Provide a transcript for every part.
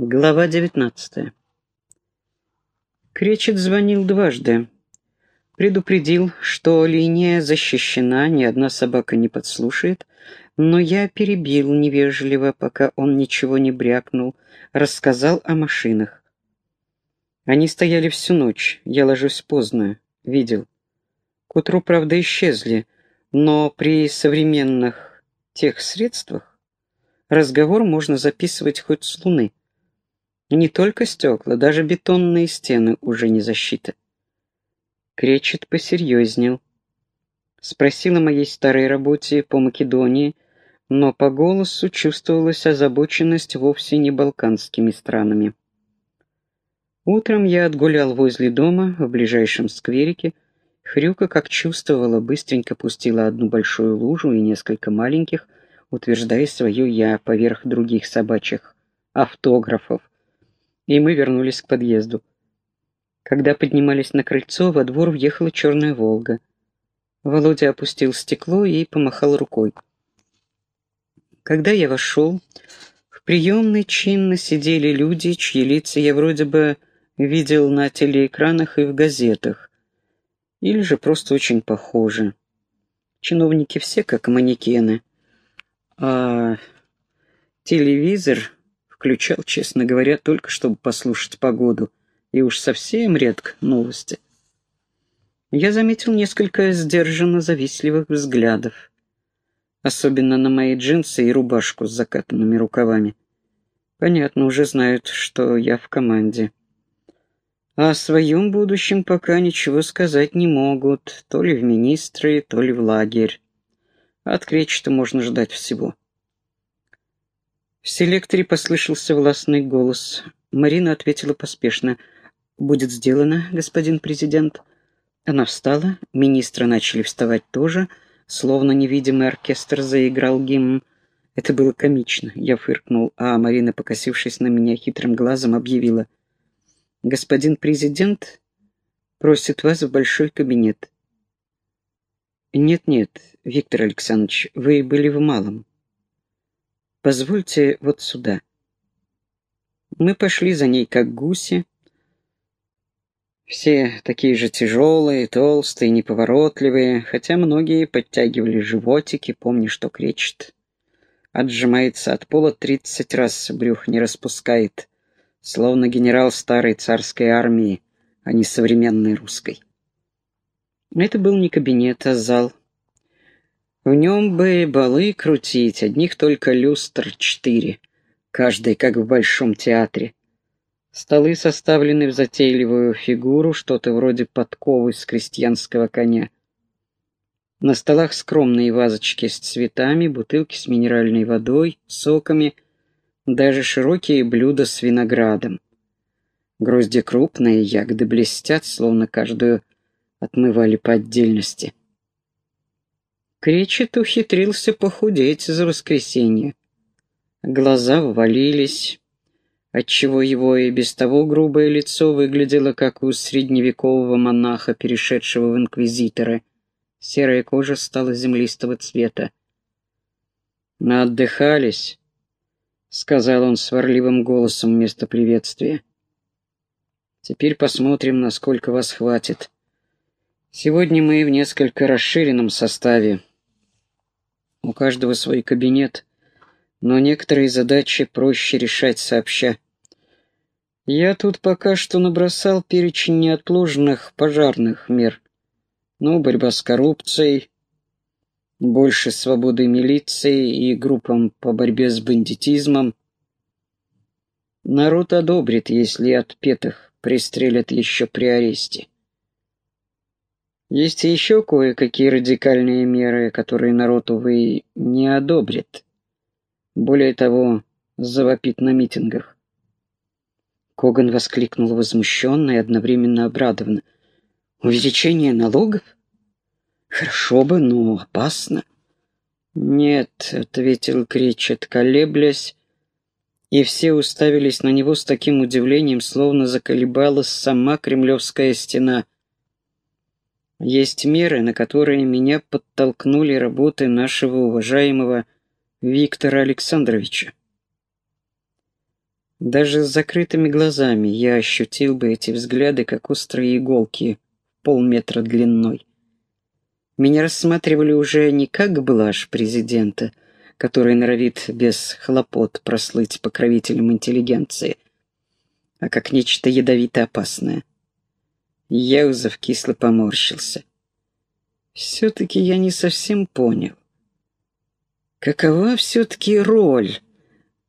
Глава 19. Кречет звонил дважды. Предупредил, что линия защищена, ни одна собака не подслушает, но я перебил невежливо, пока он ничего не брякнул, рассказал о машинах. Они стояли всю ночь, я ложусь поздно, видел. К утру, правда, исчезли, но при современных тех средствах разговор можно записывать хоть с луны. Не только стекла, даже бетонные стены уже не защита. Кречет посерьезнел. Спросил о моей старой работе по Македонии, но по голосу чувствовалась озабоченность вовсе не балканскими странами. Утром я отгулял возле дома, в ближайшем скверике. Хрюка, как чувствовала, быстренько пустила одну большую лужу и несколько маленьких, утверждая свое «я» поверх других собачьих автографов, и мы вернулись к подъезду. Когда поднимались на крыльцо, во двор въехала черная «Волга». Володя опустил стекло и помахал рукой. Когда я вошел, в приемной чинно сидели люди, чьи лица я вроде бы видел на телеэкранах и в газетах. Или же просто очень похожи. Чиновники все как манекены. А телевизор включал, честно говоря, только чтобы послушать погоду, и уж совсем редко новости. Я заметил несколько сдержанно завистливых взглядов, особенно на мои джинсы и рубашку с закатанными рукавами. Понятно, уже знают, что я в команде. А о своем будущем пока ничего сказать не могут, то ли в министры, то ли в лагерь. От Кречета можно ждать всего. В селекторе послышался властный голос. Марина ответила поспешно. «Будет сделано, господин президент». Она встала, министры начали вставать тоже, словно невидимый оркестр заиграл гимн. Это было комично, я фыркнул, а Марина, покосившись на меня хитрым глазом, объявила. «Господин президент просит вас в большой кабинет». «Нет-нет, Виктор Александрович, вы были в малом. Позвольте вот сюда. Мы пошли за ней, как гуси. Все такие же тяжелые, толстые, неповоротливые, хотя многие подтягивали животики, помни, что кричит. Отжимается от пола тридцать раз, брюх не распускает, словно генерал старой царской армии, а не современной русской. Это был не кабинет, а зал. В нем бы балы крутить, одних только люстр четыре, каждый как в большом театре. Столы составлены в затейливую фигуру, что-то вроде подковы с крестьянского коня. На столах скромные вазочки с цветами, бутылки с минеральной водой, соками, даже широкие блюда с виноградом. Грозди крупные, ягоды блестят, словно каждую отмывали по отдельности. Кречет ухитрился похудеть за воскресенье. Глаза ввалились, отчего его и без того грубое лицо выглядело, как у средневекового монаха, перешедшего в инквизиторы. Серая кожа стала землистого цвета. «Наотдыхались», — сказал он сварливым голосом вместо приветствия. «Теперь посмотрим, насколько вас хватит. Сегодня мы в несколько расширенном составе». У каждого свой кабинет, но некоторые задачи проще решать сообща. Я тут пока что набросал перечень неотложных пожарных мер. Ну, борьба с коррупцией, больше свободы милиции и группам по борьбе с бандитизмом. Народ одобрит, если отпетых пристрелят еще при аресте. Есть еще кое-какие радикальные меры, которые народ, увы, не одобрит. Более того, завопит на митингах. Коган воскликнул возмущенно и одновременно обрадованно. «Увеличение налогов? Хорошо бы, но опасно». «Нет», — ответил Кречет, колеблясь, и все уставились на него с таким удивлением, словно заколебалась сама кремлевская стена — есть меры, на которые меня подтолкнули работы нашего уважаемого Виктора Александровича. Даже с закрытыми глазами я ощутил бы эти взгляды, как острые иголки, полметра длиной. Меня рассматривали уже не как блажь президента, который норовит без хлопот прослыть покровителем интеллигенции, а как нечто ядовито опасное. Яузов кисло поморщился. Все-таки я не совсем понял. Какова все-таки роль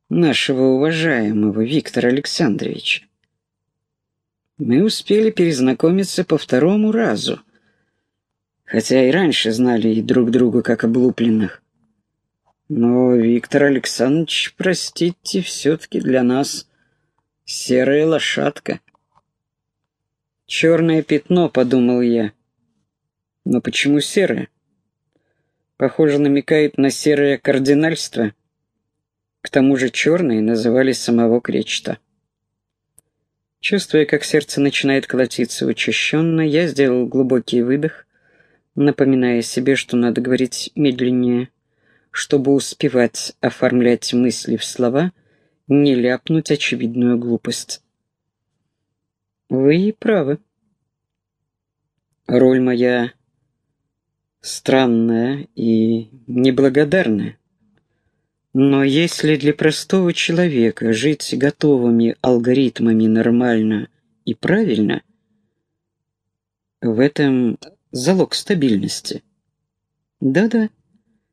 нашего уважаемого Виктора Александровича? Мы успели перезнакомиться по второму разу, хотя и раньше знали и друг друга как облупленных. Но Виктор Александрович, простите, все-таки для нас серая лошадка. Черное пятно, подумал я. Но почему серое? Похоже, намекает на серое кардинальство. К тому же черные называли самого Кречета. Чувствуя, как сердце начинает колотиться учащенно, я сделал глубокий выдох, напоминая себе, что надо говорить медленнее, чтобы успевать оформлять мысли в слова, не ляпнуть очевидную глупость. Вы правы. Роль моя странная и неблагодарная. Но если для простого человека жить готовыми алгоритмами нормально и правильно, в этом залог стабильности. Да-да,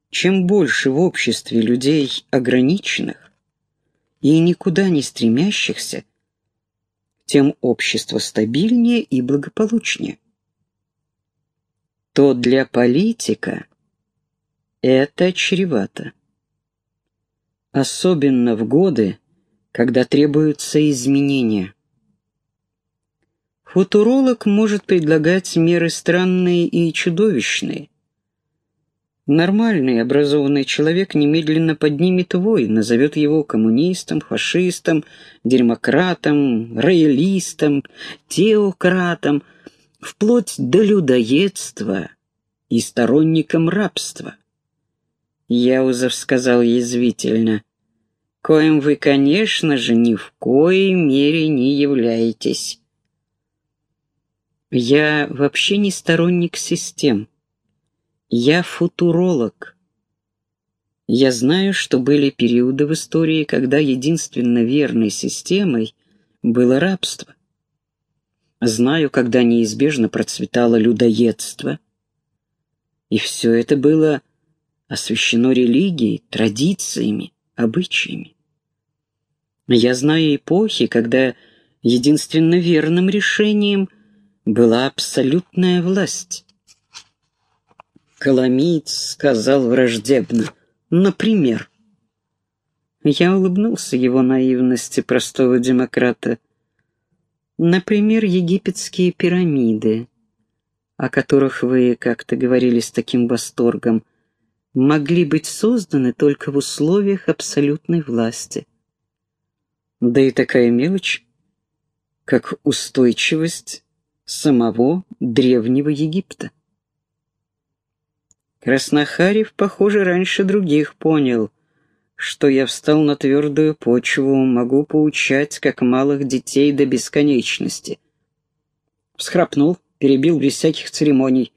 чем больше в обществе людей ограниченных и никуда не стремящихся, тем общество стабильнее и благополучнее то для политика это чревато. Особенно в годы, когда требуются изменения. Футуролог может предлагать меры странные и чудовищные. Нормальный образованный человек немедленно поднимет вой, назовет его коммунистом, фашистом, демократом, роялистом, теократом – вплоть до людоедства и сторонником рабства. Яузов сказал язвительно, «Коим вы, конечно же, ни в коей мере не являетесь». Я вообще не сторонник систем. Я футуролог. Я знаю, что были периоды в истории, когда единственно верной системой было рабство. Знаю, когда неизбежно процветало людоедство. И все это было освящено религией, традициями, обычаями. Я знаю эпохи, когда единственно верным решением была абсолютная власть. Коломиец сказал враждебно, например. Я улыбнулся его наивности простого демократа. Например, египетские пирамиды, о которых вы как-то говорили с таким восторгом, могли быть созданы только в условиях абсолютной власти. Да и такая мелочь, как устойчивость самого древнего Египта. Краснохарев, похоже, раньше других понял, что я встал на твердую почву, могу поучать, как малых детей до бесконечности. Всхрапнул, перебил без всяких церемоний.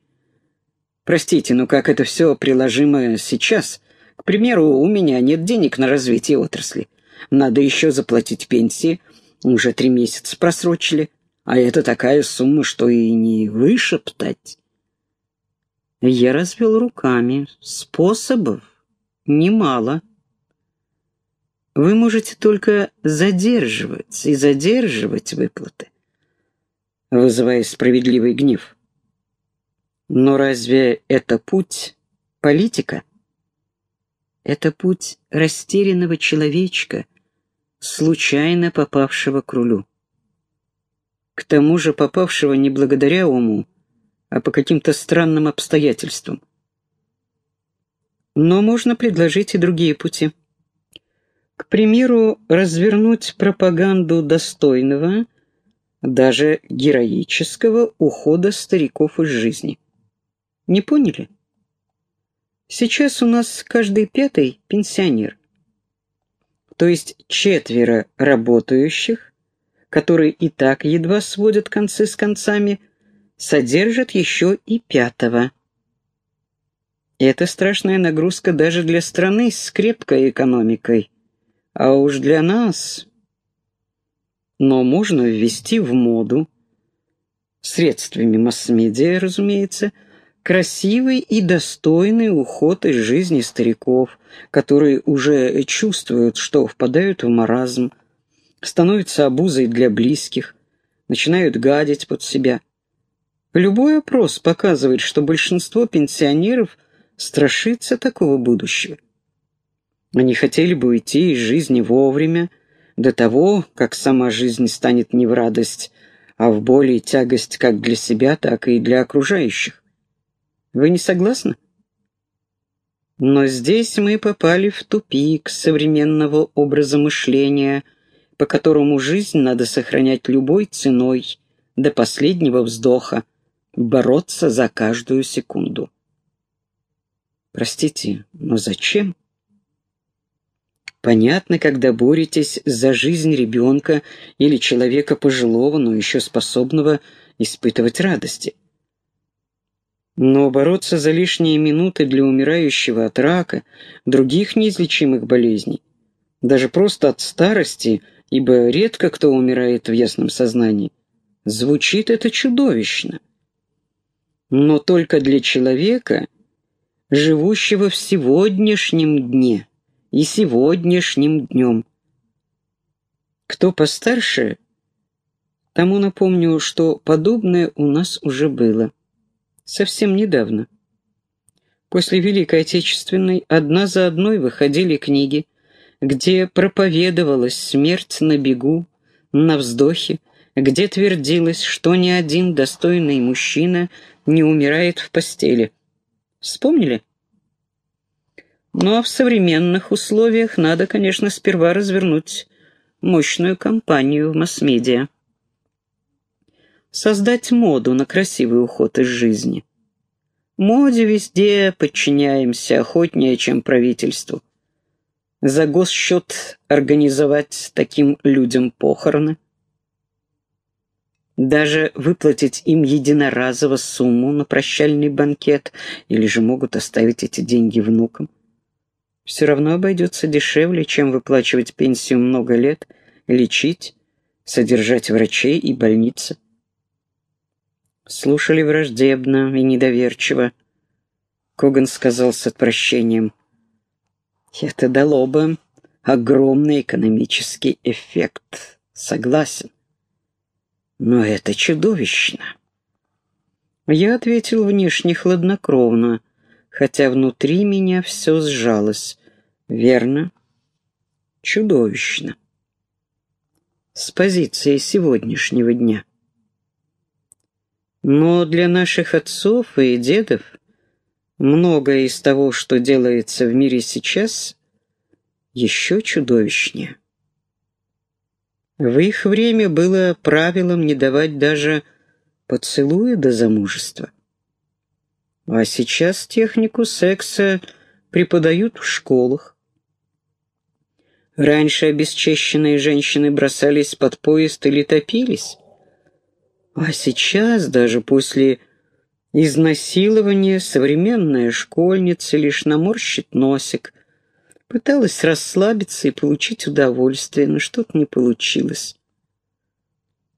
Простите, но как это все приложимо сейчас? К примеру, у меня нет денег на развитие отрасли. Надо еще заплатить пенсии. Уже три месяца просрочили. А это такая сумма, что и не вышептать. Я развел руками. Способов немало. Вы можете только задерживать и задерживать выплаты, вызывая справедливый гнев. Но разве это путь политика? Это путь растерянного человечка, случайно попавшего к рулю. К тому же попавшего не благодаря уму, а по каким-то странным обстоятельствам. Но можно предложить и другие пути. К примеру, развернуть пропаганду достойного, даже героического ухода стариков из жизни. Не поняли? Сейчас у нас каждый пятый пенсионер. то есть четверо работающих, которые и так едва сводят концы с концами, содержат еще и пятого. Это страшная нагрузка даже для страны с крепкой экономикой. А уж для нас... Но можно ввести в моду, средствами масс-медиа, разумеется, красивый и достойный уход из жизни стариков, которые уже чувствуют, что впадают в маразм, становятся обузой для близких, начинают гадить под себя. Любой опрос показывает, что большинство пенсионеров страшится такого будущего. Они хотели бы уйти из жизни вовремя, до того, как сама жизнь станет не в радость, а в боль и тягость как для себя, так и для окружающих. Вы не согласны? Но здесь мы попали в тупик современного образа мышления, по которому жизнь надо сохранять любой ценой, до последнего вздоха, бороться за каждую секунду. Простите, но зачем? Понятно, когда боретесь за жизнь ребенка или человека пожилого, но еще способного испытывать радости. Но бороться за лишние минуты для умирающего от рака, других неизлечимых болезней, даже просто от старости, ибо редко кто умирает в ясном сознании, звучит это чудовищно. Но только для человека, живущего в сегодняшнем дне – и сегодняшним днем. Кто постарше, тому напомню, что подобное у нас уже было. Совсем недавно. После Великой Отечественной одна за одной выходили книги, где проповедовалась смерть на бегу, на вздохе, где твердилось, что ни один достойный мужчина не умирает в постели. Вспомнили? Ну а в современных условиях надо, конечно, сперва развернуть мощную кампанию в масс-медиа. Создать моду на красивый уход из жизни. Моде везде подчиняемся охотнее, чем правительству. За госсчет организовать таким людям похороны. Даже выплатить им единоразово сумму на прощальный банкет, или же могут оставить эти деньги внукам все равно обойдется дешевле, чем выплачивать пенсию много лет, лечить, содержать врачей и больницы. Слушали враждебно и недоверчиво. Коган сказал с отвращением. Это дало бы огромный экономический эффект. Согласен. Но это чудовищно. Я ответил внешне хладнокровно, хотя внутри меня все сжалось. Верно. Чудовищно. С позиции сегодняшнего дня. Но для наших отцов и дедов многое из того, что делается в мире сейчас, еще чудовищнее. В их время было правилом не давать даже поцелуя до замужества. А сейчас технику секса преподают в школах, Раньше обесчещенные женщины бросались под поезд или топились. А сейчас, даже после изнасилования, современная школьница лишь наморщит носик. Пыталась расслабиться и получить удовольствие, но что-то не получилось.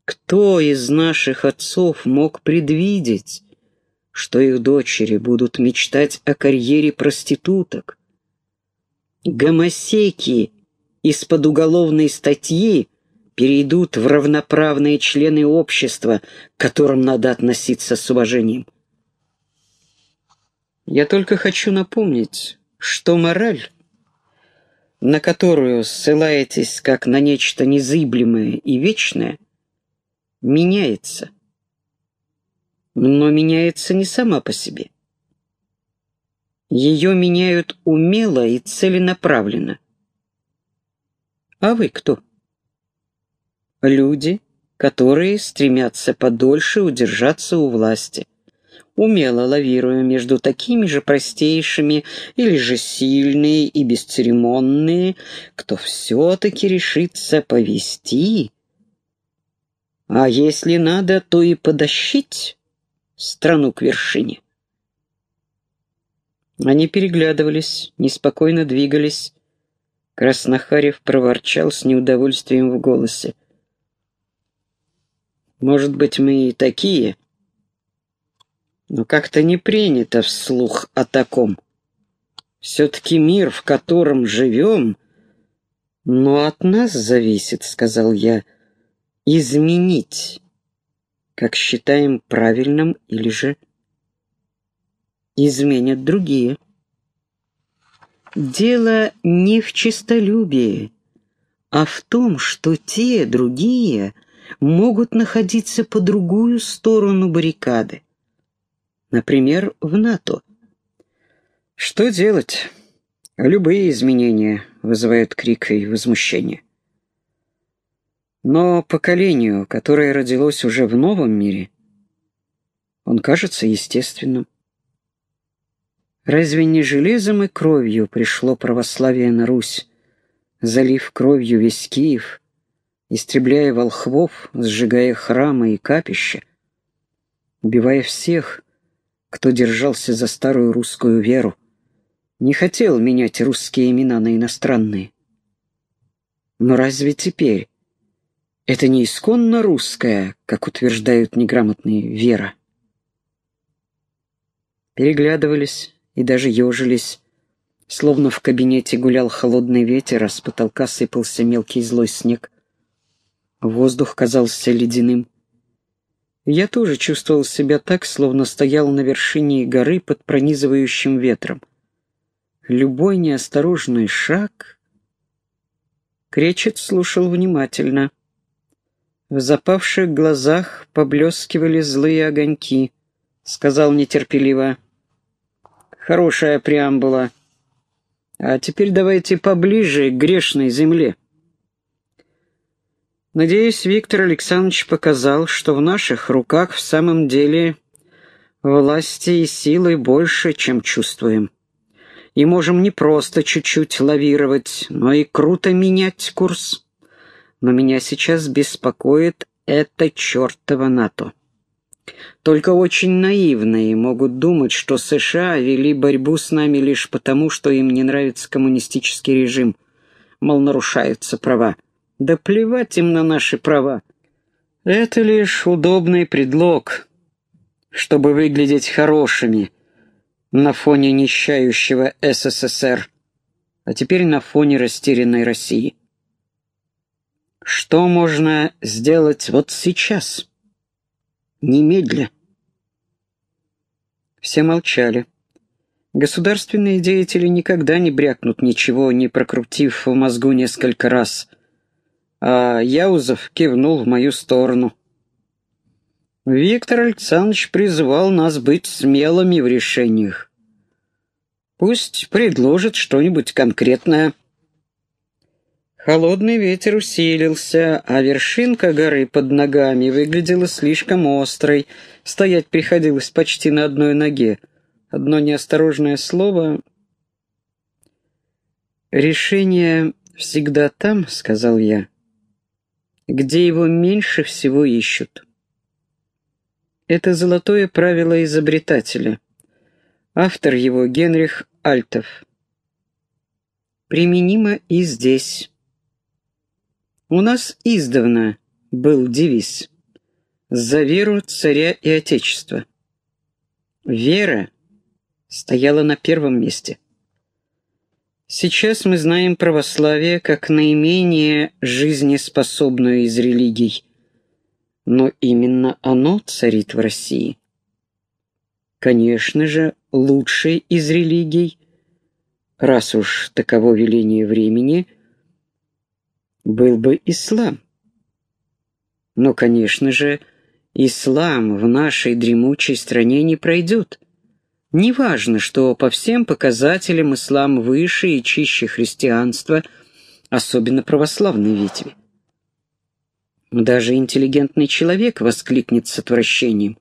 Кто из наших отцов мог предвидеть, что их дочери будут мечтать о карьере проституток? Гомосеки из-под уголовной статьи перейдут в равноправные члены общества, к которым надо относиться с уважением. Я только хочу напомнить, что мораль, на которую ссылаетесь как на нечто незыблемое и вечное, меняется. Но меняется не сама по себе. Ее меняют умело и целенаправленно. А вы кто? Люди, которые стремятся подольше удержаться у власти. Умело лавируя между такими же простейшими или же сильные и бесцеремонные, кто все-таки решится повести, а если надо, то и подощить страну к вершине. Они переглядывались, неспокойно двигались. Краснохарев проворчал с неудовольствием в голосе. «Может быть, мы и такие?» Но как-то не принято вслух о таком. Все-таки мир, в котором живем, но от нас зависит, сказал я, изменить, как считаем правильным или же изменят другие. Дело не в честолюбии, а в том, что те, другие, могут находиться по другую сторону баррикады например, в НАТО. Что делать? Любые изменения вызывают крик и возмущение. Но поколению, которое родилось уже в новом мире, он кажется естественным. Разве не железом и кровью пришло православие на Русь, залив кровью весь Киев, истребляя волхвов, сжигая храмы и капища, убивая всех, кто держался за старую русскую веру, не хотел менять русские имена на иностранные. Но разве теперь это не исконно русская, как утверждают неграмотные, вера? Переглядывались и даже ежились, словно в кабинете гулял холодный ветер, а с потолка сыпался мелкий злой снег. Воздух казался ледяным. Я тоже чувствовал себя так, словно стоял на вершине горы под пронизывающим ветром. Любой неосторожный шаг... Кречет слушал внимательно. В запавших глазах поблескивали злые огоньки. Сказал нетерпеливо. «Хорошая преамбула. А теперь давайте поближе к грешной земле». Надеюсь, Виктор Александрович показал, что в наших руках в самом деле власти и силы больше, чем чувствуем. И можем не просто чуть-чуть лавировать, но и круто менять курс. Но меня сейчас беспокоит это чертово НАТО. Только очень наивные могут думать, что США вели борьбу с нами лишь потому, что им не нравится коммунистический режим, мол, нарушаются права. Да плевать им на наши права. Это лишь удобный предлог, чтобы выглядеть хорошими на фоне нищающего СССР, а теперь на фоне растерянной России. Что можно сделать вот сейчас? Немедля. Все молчали. Государственные деятели никогда не брякнут ничего, не прокрутив в мозгу несколько раз – а Яузов кивнул в мою сторону. Виктор Александрович призывал нас быть смелыми в решениях. Пусть предложит что-нибудь конкретное. Холодный ветер усилился, а вершинка горы под ногами выглядела слишком острой. Стоять приходилось почти на одной ноге. Одно неосторожное слово... «Решение всегда там», — сказал я, где его меньше всего ищут. Это золотое правило изобретателя. Автор его Генрих Альтов. Применимо и здесь. У нас издавна был девиз «За веру царя и отечества». Вера стояла на первом месте. Сейчас мы знаем православие как наименее жизнеспособную из религий, но именно оно царит в России. Конечно же, лучшей из религий, раз уж таково веление времени, был бы ислам. Но, конечно же, ислам в нашей дремучей стране не пройдет – Неважно, что по всем показателям ислам выше и чище христианства, особенно православной ветви. Даже интеллигентный человек воскликнет с отвращением.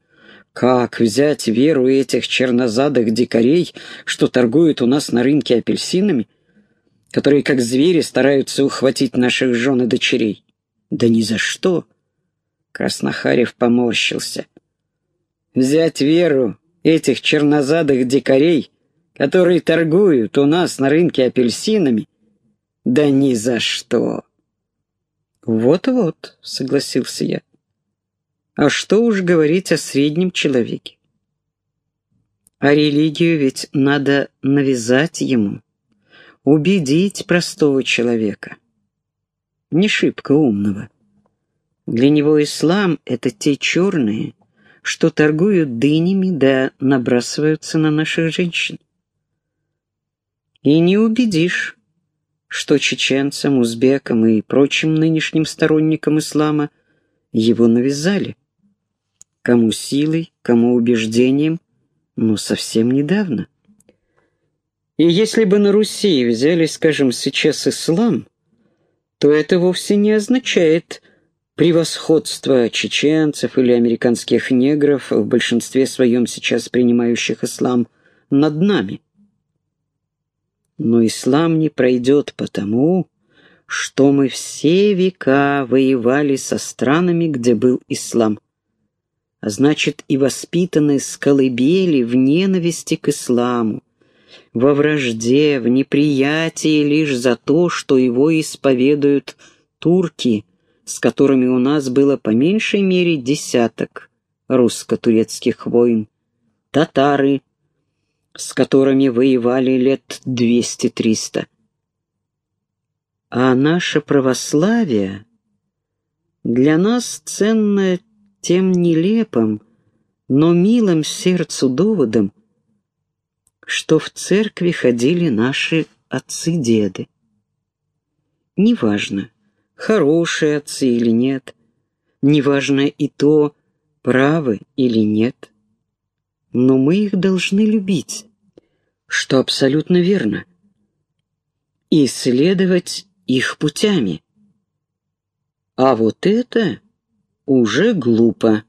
Как взять веру этих чернозадых дикарей, что торгуют у нас на рынке апельсинами, которые как звери стараются ухватить наших жен и дочерей? Да ни за что. Краснохарев поморщился. Взять веру этих чернозадых дикарей, которые торгуют у нас на рынке апельсинами? Да ни за что. Вот-вот, согласился я. А что уж говорить о среднем человеке? А религию ведь надо навязать ему, убедить простого человека, не шибко умного. Для него ислам — это те черные, что торгуют дынями да набрасываются на наших женщин. И не убедишь, что чеченцам, узбекам и прочим нынешним сторонникам ислама его навязали. Кому силой, кому убеждением, но совсем недавно. И если бы на Руси взяли, скажем, сейчас ислам, то это вовсе не означает превосходство чеченцев или американских негров, в большинстве своем сейчас принимающих ислам, над нами. Но ислам не пройдет потому, что мы все века воевали со странами, где был ислам а значит и воспитаны с колыбели в ненависти к исламу, во вражде, в неприятии лишь за то, что его исповедуют турки, с которыми у нас было по меньшей мере десяток русско-турецких войн, татары, с которыми воевали лет двести-триста. А наше православие для нас ценное тем нелепым, но милым сердцу доводом, что в церкви ходили наши отцы-деды. Неважно, хорошие отцы или нет, неважно и то, правы или нет, но мы их должны любить, что абсолютно верно, и следовать их путями. А вот это уже глупо.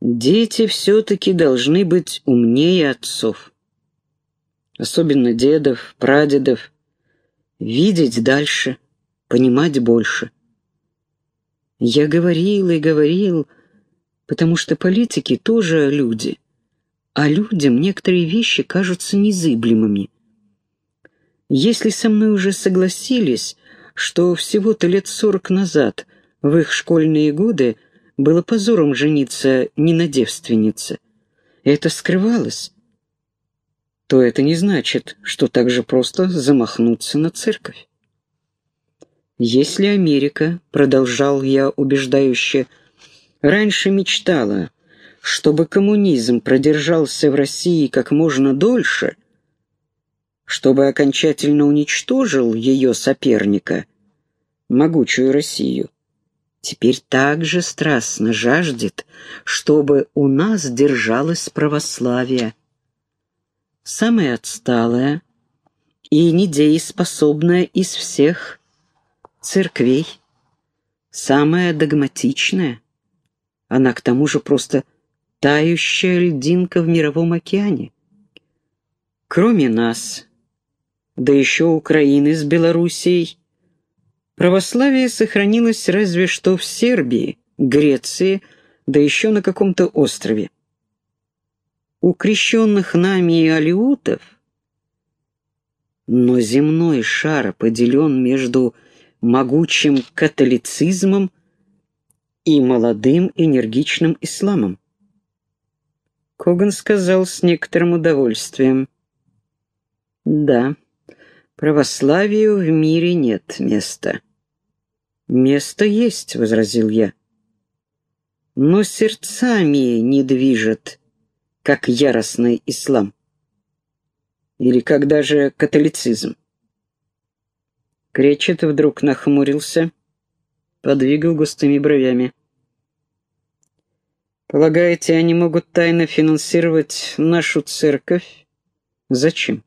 Дети все-таки должны быть умнее отцов. Особенно дедов, прадедов. Видеть дальше, понимать больше. Я говорил и говорил, потому что политики тоже люди, а людям некоторые вещи кажутся незыблемыми. Если со мной уже согласились, что всего-то лет сорок назад – в их школьные годы было позором жениться не на девственнице. Это скрывалось. То это не значит, что так же просто замахнуться на церковь. Если Америка, продолжал я убеждающе, раньше мечтала, чтобы коммунизм продержался в России как можно дольше, чтобы окончательно уничтожил ее соперника, могучую Россию, теперь также страстно жаждет, чтобы у нас держалось православие. Самое отсталое и недееспособное из всех церквей, самая догматичная, она к тому же просто тающая льдинка в мировом океане. Кроме нас, да еще Украины с Белоруссией, Православие сохранилось разве что в Сербии, Греции, да еще на каком-то острове. У крещенных нами и алиутов, но земной шар поделен между могучим католицизмом и молодым энергичным исламом. Коган сказал с некоторым удовольствием. «Да, православию в мире нет места». «Место есть», — возразил я. «Но сердцами не движет, как яростный ислам. Или как даже католицизм». Кречет вдруг нахмурился, подвигал густыми бровями. «Полагаете, они могут тайно финансировать нашу церковь? Зачем?»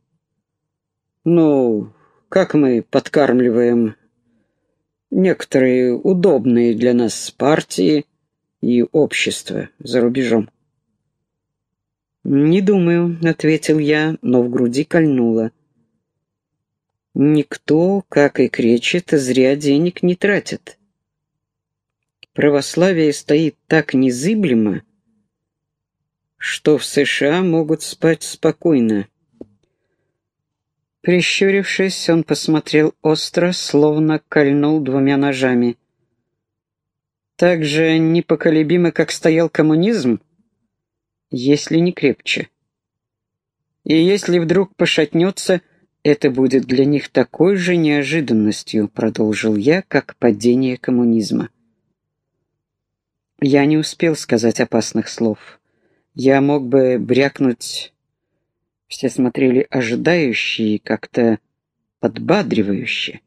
«Ну, как мы подкармливаем некоторые удобные для нас партии, и общество за рубежом. «Не думаю», — ответил я, но в груди кольнуло. «Никто, как и кречет, зря денег не тратит. Православие стоит так незыблемо, что в США могут спать спокойно». Прищурившись, он посмотрел остро, словно кольнул двумя ножами. «Так же непоколебимо, как стоял коммунизм?» если не крепче. И если вдруг пошатнется, это будет для них такой же неожиданностью, продолжил я, как падение коммунизма. Я не успел сказать опасных слов. Я мог бы брякнуть... Все смотрели ожидающие, как-то подбадривающе.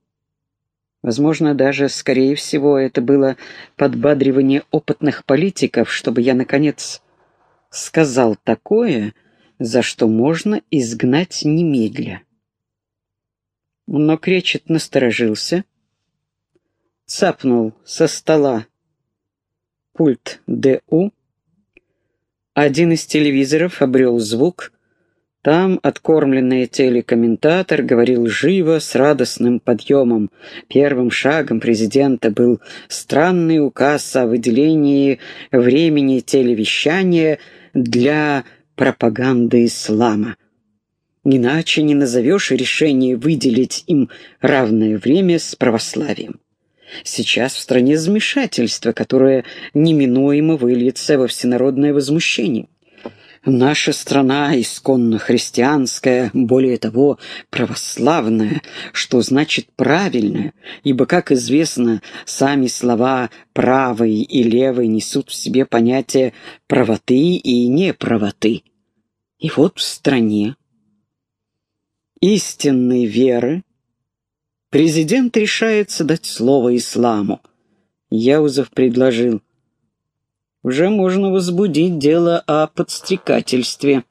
Возможно, даже, скорее всего, это было подбадривание опытных политиков, чтобы я, наконец, сказал такое, за что можно изгнать немедля. Но Кречет насторожился, цапнул со стола пульт ДУ, один из телевизоров обрел звук, там откормленный телекомментатор говорил живо, с радостным подъемом. Первым шагом президента был странный указ о выделении времени телевещания – для пропаганды ислама. Иначе не назовешь решение выделить им равное время с православием. Сейчас в стране замешательство, которое неминуемо выльется во всенародное возмущение. Наша страна исконно христианская, более того, православная, что значит правильная, ибо, как известно, сами слова «правый» и «левый» несут в себе понятие правоты и неправоты. И вот в стране истинной веры президент решается дать слово исламу. Яузов предложил – уже можно возбудить дело о подстрекательстве.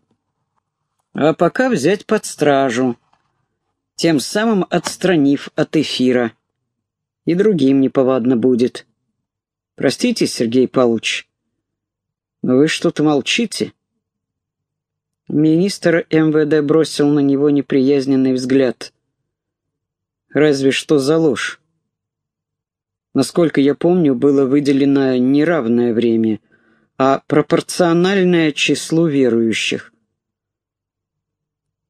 А пока взять под стражу, тем самым отстранив от эфира. И другим неповадно будет. Простите, Сергей Павлович, но вы что-то молчите. Министр МВД бросил на него неприязненный взгляд. Разве что за ложь. Насколько я помню, было выделено не равное время, а пропорциональное числу верующих.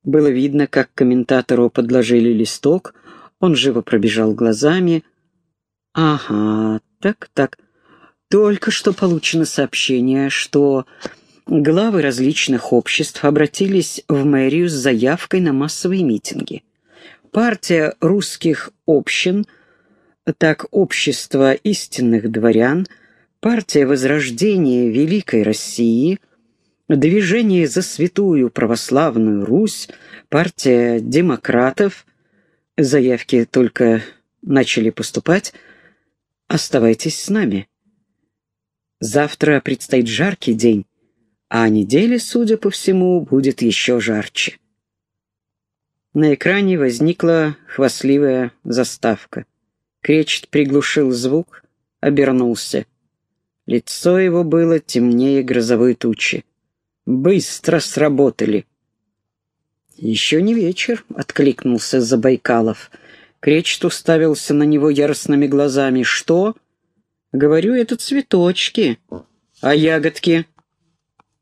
Было видно, как комментатору подложили листок, он живо пробежал глазами. «Ага, так-так. Только что получено сообщение, что главы различных обществ обратились в мэрию с заявкой на массовые митинги. Партия русских общин – так общество истинных дворян, партия Возрождения Великой России, движение за святую православную Русь, партия демократов, заявки только начали поступать, оставайтесь с нами. Завтра предстоит жаркий день, а неделя, судя по всему, будет еще жарче. На экране возникла хвастливая заставка. Кречет приглушил звук, обернулся. Лицо его было темнее грозовой тучи. «Быстро сработали!» «Еще не вечер», — откликнулся Забайкалов. Кречет уставился на него яростными глазами. «Что?» «Говорю, это цветочки. А ягодки?»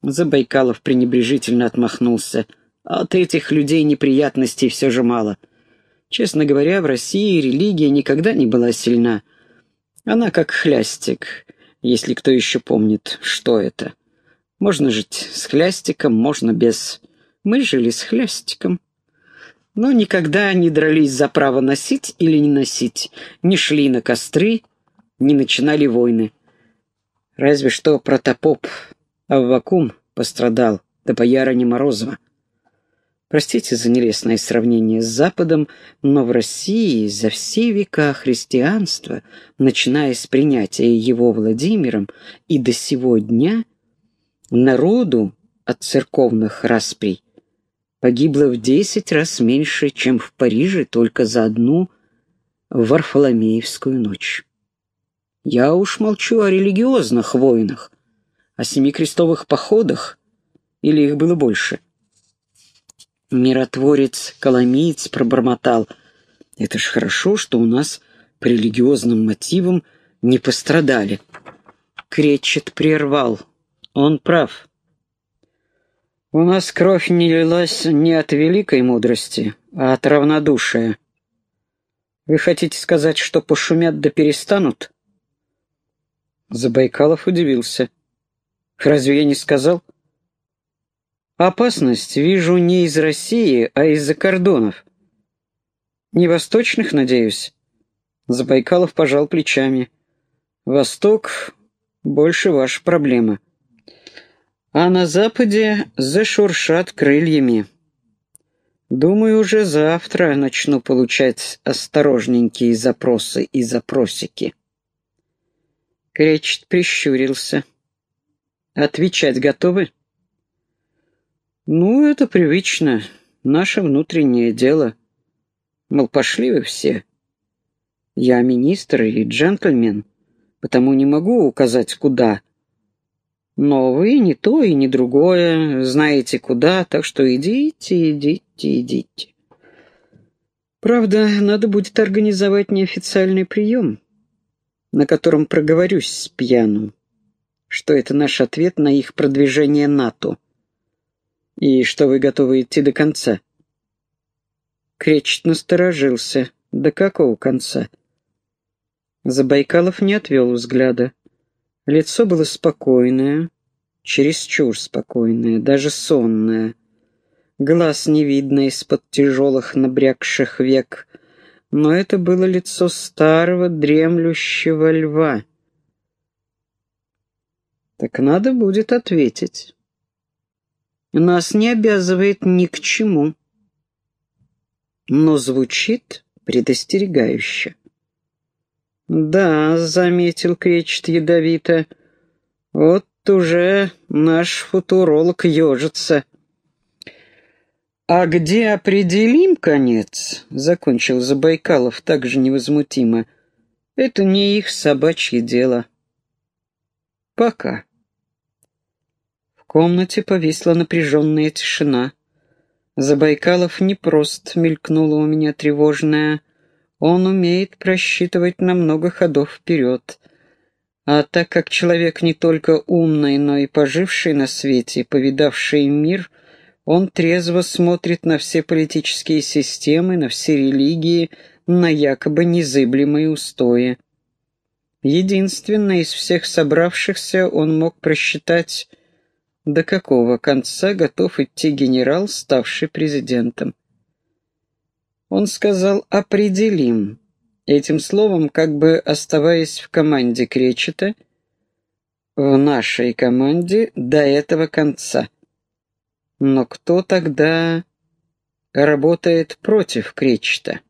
Забайкалов пренебрежительно отмахнулся. «От этих людей неприятностей все же мало. Честно говоря, в России религия никогда не была сильна. Она как хлястик, если кто еще помнит, что это. Можно жить с хлястиком, можно без. Мы жили с хлястиком. Но никогда не дрались за право носить или не носить, не шли на костры, не начинали войны. Разве что протопоп Аввакум пострадал, до боярыни Морозова. Простите за нелестное сравнение с Западом, но в России за все века христианства, начиная с принятия его Владимиром и до сего дня, народу от церковных расприй погибло в десять раз меньше, чем в Париже только за одну Варфоломеевскую ночь. Я уж молчу о религиозных войнах, о семи крестовых походах, или их было больше. Миротворец Коломиец пробормотал. Это ж хорошо, что у нас по религиозным мотивам не пострадали. Кречет прервал. Он прав. У нас кровь не лилась не от великой мудрости, а от равнодушия. Вы хотите сказать, что пошумят да перестанут? Забайкалов удивился. Разве я не сказал? Опасность вижу не из России, а из-за кордонов. Не восточных, надеюсь? Забайкалов пожал плечами. Восток — больше ваша проблема а на западе зашуршат крыльями. Думаю, уже завтра начну получать осторожненькие запросы и запросики. Кречет прищурился. Отвечать готовы? Ну, это привычно. Наше внутреннее дело. Мол, пошли вы все. Я министр и джентльмен, потому не могу указать, куда но вы не то и не другое, знаете куда, так что идите, идите, идите. Правда, надо будет организовать неофициальный прием, на котором проговорюсь с пьяну, что это наш ответ на их продвижение НАТО, и что вы готовы идти до конца. Кречет насторожился. До какого конца? Забайкалов не отвел взгляда. Лицо было спокойное, чересчур спокойное, даже сонное. Глаз не видно из-под тяжелых набрякших век, но это было лицо старого дремлющего льва. Так надо будет ответить. Нас не обязывает ни к чему, но звучит предостерегающе. «Да», — заметил Кречет ядовито, — «вот уже наш футуролог ежится». «А где определим конец?» — закончил Забайкалов так же невозмутимо. «Это не их собачье дело». «Пока». Комнате повисла напряженная тишина. Забайкалов не просто мелькнула у меня тревожная он умеет просчитывать на много ходов вперед. А так как человек не только умный, но и поживший на свете, повидавший мир, он трезво смотрит на все политические системы, на все религии, на якобы незыблемые устои. Единственное из всех собравшихся он мог просчитать, до какого конца готов идти генерал, ставший президентом. Он сказал «определим», этим словом как бы оставаясь в команде Кречета, в нашей команде до этого конца. Но кто тогда работает против Кречета?